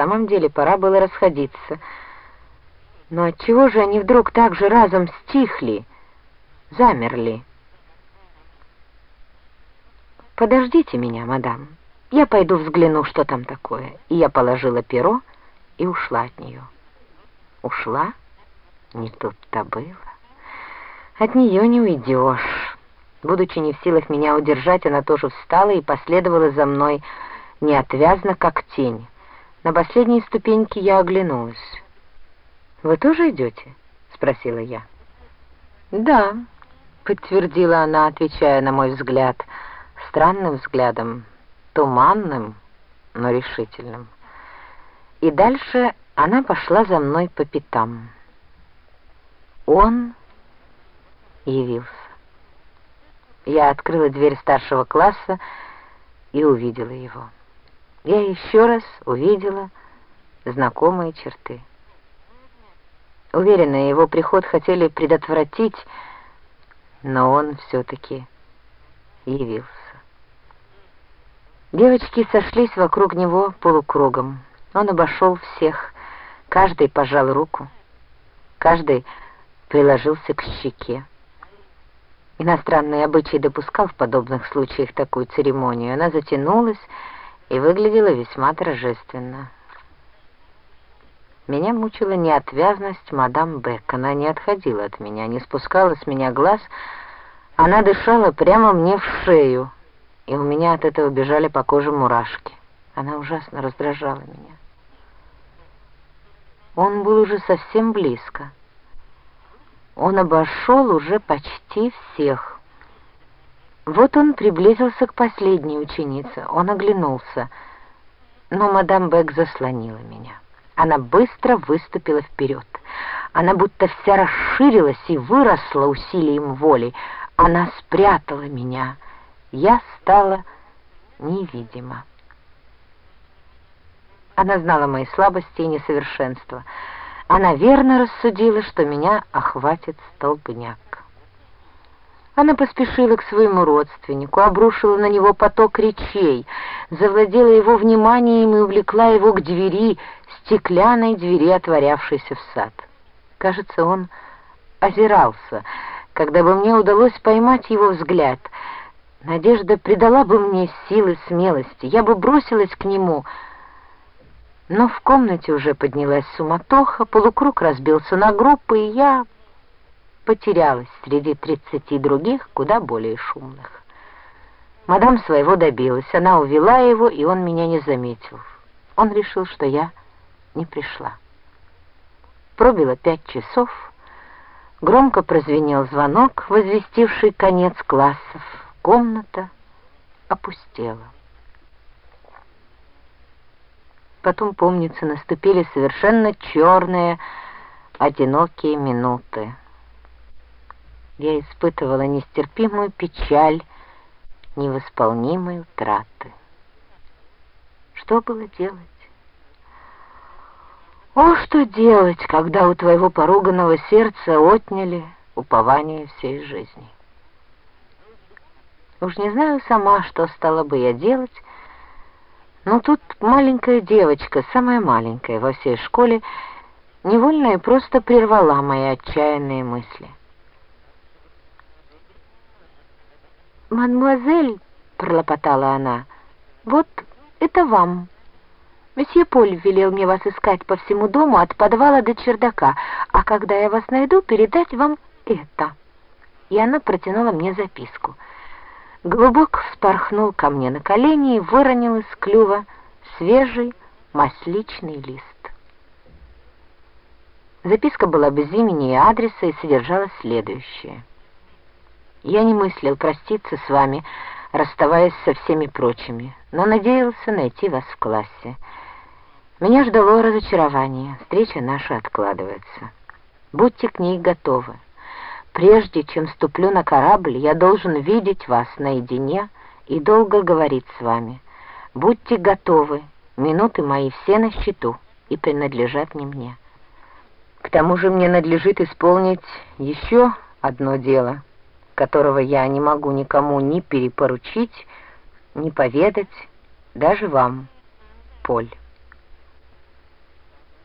самом деле пора было расходиться. Но отчего же они вдруг так же разом стихли, замерли? «Подождите меня, мадам, я пойду взгляну, что там такое». И я положила перо и ушла от нее. Ушла? Не тут-то было. От нее не уйдешь. Будучи не в силах меня удержать, она тоже встала и последовала за мной неотвязно, как тень. На последней ступеньке я оглянулась. «Вы тоже идете?» — спросила я. «Да», — подтвердила она, отвечая на мой взгляд, странным взглядом, туманным, но решительным. И дальше она пошла за мной по пятам. Он явился. Я открыла дверь старшего класса и увидела его. Я еще раз увидела знакомые черты. Уверена, его приход хотели предотвратить, но он все-таки явился. Девочки сошлись вокруг него полукругом. Он обошел всех, каждый пожал руку, каждый приложился к щеке. Иностранный обычай допускал в подобных случаях такую церемонию. Она затянулась и выглядела весьма торжественно. Меня мучила неотвязность мадам Бек. Она не отходила от меня, не спускала с меня глаз. Она дышала прямо мне в шею, и у меня от этого бежали по коже мурашки. Она ужасно раздражала меня. Он был уже совсем близко. Он обошел уже почти всех. Вот он приблизился к последней ученице. Он оглянулся. Но мадам Бек заслонила меня. Она быстро выступила вперед. Она будто вся расширилась и выросла усилием воли. Она спрятала меня. Я стала невидима. Она знала мои слабости и несовершенства. Она верно рассудила, что меня охватит столбняк. Она поспешила к своему родственнику, обрушила на него поток речей, завладела его вниманием и увлекла его к двери, стеклянной двери, отворявшейся в сад. Кажется, он озирался, когда бы мне удалось поймать его взгляд. Надежда придала бы мне силы смелости, я бы бросилась к нему — но в комнате уже поднялась суматоха, полукруг разбился на группы, и я потерялась среди тридцати других, куда более шумных. Мадам своего добилась, она увела его, и он меня не заметил. Он решил, что я не пришла. Пробило пять часов, громко прозвенел звонок, возвестивший конец классов. Комната опустела. Потом, помнится, наступили совершенно черные, одинокие минуты. Я испытывала нестерпимую печаль невосполнимой утраты. Что было делать? О, что делать, когда у твоего поруганного сердца отняли упование всей жизни? Уж не знаю сама, что стала бы я делать, но тут маленькая девочка, самая маленькая во всей школе, невольно и просто прервала мои отчаянные мысли. «Мадемуазель», — пролопотала она, — «вот это вам. Месье Поль велел мне вас искать по всему дому от подвала до чердака, а когда я вас найду, передать вам это». И она протянула мне записку — Голубок вспорхнул ко мне на колени и выронил из клюва свежий масличный лист. Записка была без имени и адреса и содержала следующее. «Я не мыслил проститься с вами, расставаясь со всеми прочими, но надеялся найти вас в классе. Меня ждало разочарование, встреча наша откладывается. Будьте к ней готовы». Прежде чем ступлю на корабль, я должен видеть вас наедине и долго говорить с вами. Будьте готовы, минуты мои все на счету и принадлежат не мне. К тому же мне надлежит исполнить еще одно дело, которого я не могу никому ни перепоручить, ни поведать, даже вам, Поль.